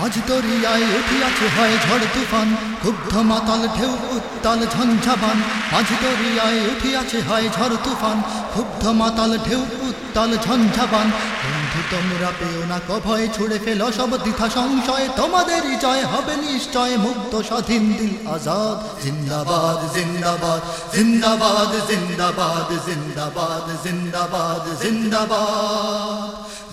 মাঝ দরিয়ায় উঠিয়াছে হয় ঝড় তুফান, ক্ষুব্ধ মাতাল ঢেউ, উত্তাল ঝঞ্ঝাবান মাঝ দরিয়ায় উঠিয়াছে হয় ঝড় তুফান, ক্ষুব্ধ মাতাল ঢেউ, উত্তাল ঝঞ্ঝাবান বন্ধু, তোমরা পেও না কভয়, ছুড়ে ফেলো সব দ্বিধা সংশয়। তোমাদেরই জয় হবে নিশ্চয় মুক্ত স্বাধীন দিল আজাদ। জিন্দাবাদ জিন্দাবাদ জিন্দাবাদ জিন্দাবাদ জিন্দাবাদ জিন্দাবাদ জিন্দাবাদ।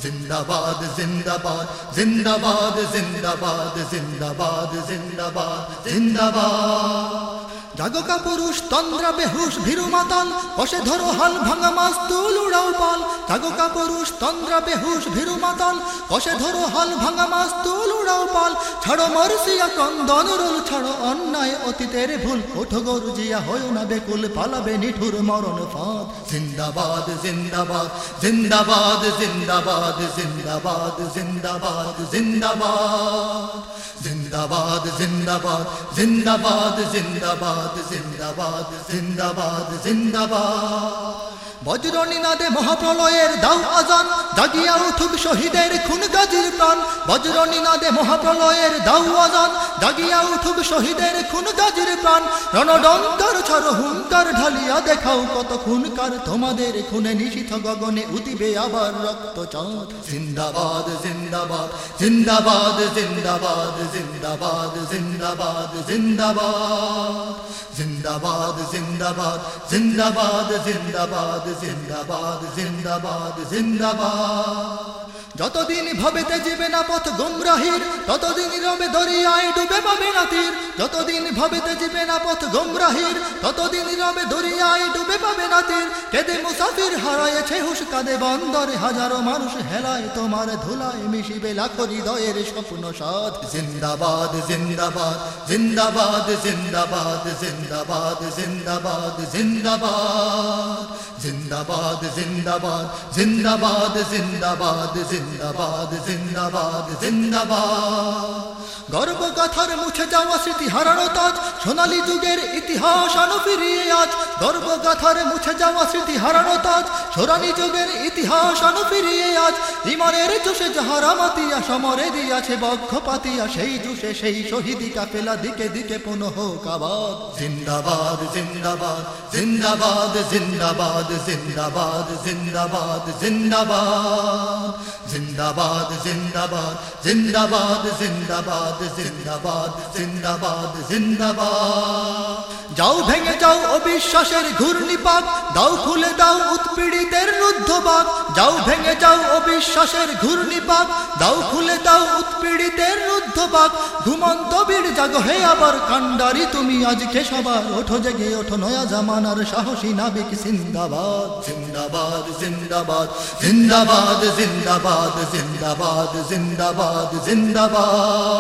زندہ باد زندہ باد زندہ باد زندہ باد زندہ باد زندہ باد زندہ باد জাগকা পুরুষ তন্দ্রা বেহুশ ভীরু মাতাল কষে ধরো হাল ভাঙা মাছ, তুল উড়াও পাল। জাগকা পুরুষ তন্দ্রা বেহুশ ভীরু মাতাল কষে ধরো হাল ভাঙা মাছ, তুল উড়াও পাল। ছাড়ো মরসিয়া কন্দন, রোল ছাড়ো অন্যায় অতীতের ভুল। ওঠো গরু জিয়া হয় না বেকুল, পালাবে নিঠুর মরণ ফাঁদ। জিন্দাবাদ জিন্দাবাদ জিন্দাবাদ জিন্দাবাদ জিন্দাবাদ জিন্দাবাদ জিন্দাবাদ। জিন্দাবাদ জিন্দাবাদ জিন্দাবাদ জিন্দাবাদ। জিন্দাবাদ জিন্দাবাদ জিন্দাবাদ। বজ্রনী নাদে মহাপ্রলয়ের দাও আজান, জাগিয়া উঠুক শহীদের খুন গাজীর প্রাণ। বজ্রনী নাদে মহাপ্রলয়ের দাও আজান, জাগিয়া উঠুক শহীদের খুন গাজীর প্রাণ। রণডঙ্কার ছাড়ো হুঙ্কার ঢালিয়া দেখাও কত খুনকার তোমাদের খুনে নিশিথ গগনে উদিবে আবার রক্ত চাঁদ জিন্দাবাদ জিন্দাবাদ জিন্দাবাদ জিন্দাবাদ জিন্দাবাদ জিন্দাবাদ জিন্দাবাদ। জিন্দাবাদ জিন্দাবাদ জিন্দাবাদ জিন্দাবাদ জিন্দাবাদ জিন্দাবাদ জিন্দাবাদ যতদিন ভবেতে যাবে না পথ গুমরাহির ততদিন রবে দরিয়ায় ডুবে পাবে না তীর যতদিন ভবেতে যাবে না পথ গুমরাহির ততদিন রবে দরিয়ায় ডুবে পাবে না তীর কেদে মুসাফির হারায়েছে হুশ কাদে বন্দরে হাজারো মানুষ হেলায় তোমার ধুলায় মিশিবে লাখো হৃদয়ের স্বপ্ন সাধ জিন্দাবাদ জিন্দাবাদ জিন্দাবাদ জিন্দাবাদ জিন্দাবাদ জিন্দাবাদ জিন্দাবাদ জিন্দাবাদ জিন্দাবাদ জিন্দাবাদ জিন্দাবাদ জিন্দাবাদ জিন্দাবাদ জিন্দাবাদ। গর্ব কথার মুছে যাওয়া স্মৃতি হারানো তাজ, সোনালী যুগের ইতিহাস আনো ফিরিয়ে আজ গর্ব গাথার মুছে যাওয়া স্মৃতি হারানো তাজ সোনালী যুগের ইতিহাস আনো ফিরিয়ে আজ ইমানের জোশে যাহারা মাতিয়া সমরে দিয়াছে বক্ষ পাতিয়া সেই জুসে সেই শহীদি কাফেলা দিকে দিকে পুনঃ কাবাদ জিন্দাবাদ জিন্দাবাদ জিন্দাবাদ জিন্দাবাদ জিন্দাবাদ জিন্দাবাদ জিন্দাবাদ জিন্দাবাদ জিন্দাবাদ জিন্দাবাদ জিন্দাবাদ জিন্দাবাদ জিন্দাবাদ জিন্দাবাদ যাও ভেঙে যাও অবিশ্বাসের ঘূর্ণিপাক দাও খুলে দাও উৎপীড়িতের রুদ্ধবাক যাও ভেঙে যাও অবিশ্বাসের ঘূর্ণিপাক দাও খুলে দাও উৎপীড়িতের রুদ্ধবাক ঘুমন্ত বীর জাগ হে আবার কান্ডারি তুমি আজকে সবার ওঠো জেগে ওঠো নয়া জামানার সাহসী নাবিক জিন্দাবাদ জিন্দাবাদ জিন্দাবাদ জিন্দাবাদ জিন্দাবাদ জিন্দাবাদ জিন্দাবাদ জিন্দাবাদ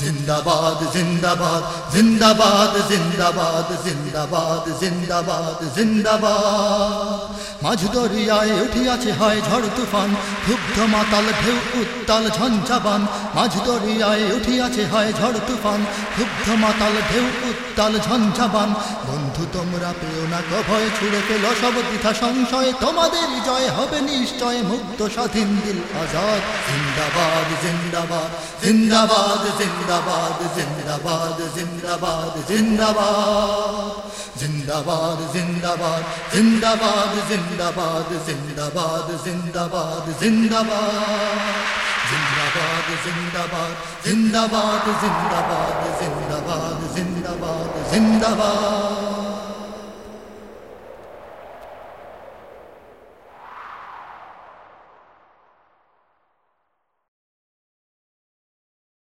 জিন্দাবাদ জিন্দাবাদ জিন্দাবাদ জিন্দাবাদ জিন্দাবাদ জিন্দাবাদ জিন্দাবাদ মাঝ দরিয়ায় উঠিয়াছে, হয় ঝড় তুফান। ক্ষুব্ধ মাতাল ঢেউ, উত্তাল ঝঞ্ঝাবান। মাঝ দরিয়ায় উঠিয়াছে, হয় ঝড় তুফান। ক্ষুব্ধ মাতাল ঢেউ, উত্তাল ঝঞ্ঝাবান। বন্ধু, তোমরা পেও না কভয় ছুড়ে পেল সব দ্বিধা সংশয়। তোমাদের জয় হবে নিশ্চয় মুক্ত স্বাধীন দিল আজাদ। জিন্দাবাদ জিন্দাবাদ জিন্দাবাদ জিন্দাবাদ জিন্দাবাদ জিন্দাবাদ জিন্দাবাদ। জিন্দাবাদ জিন্দাবাদ জিন্দাবাদ জিন্দাবাদ জিন্দাবাদ। জিন্দাবাদ জিন্দাবাদ জিন্দাবাদ জিন্দাবাদ জিন্দাবাদ জিন্দাবাদ জিন্দাবাদ জিন্দাবাদ জিন্দাবাদ